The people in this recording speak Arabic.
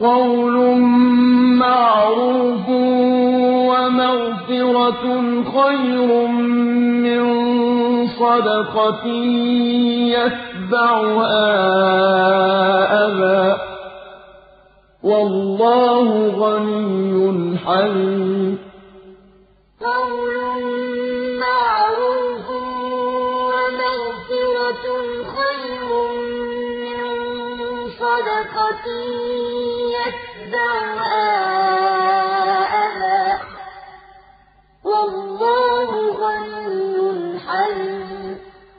قَوْلٌ مَّعْرُوفٌ وَمَغْفِرَةٌ خَيْرٌ مِّن صَدَقَةٍ يَتْبَعُهَا أَذًى ۗ وَاللَّهُ غَنِيٌّ حَلِيمٌ. قَوْلٌ مَّعْرُوفٌ وَمَغْفِرَةٌ خَيْرٌ مِّن صَدَقَةٍ تتبع والله غني حليم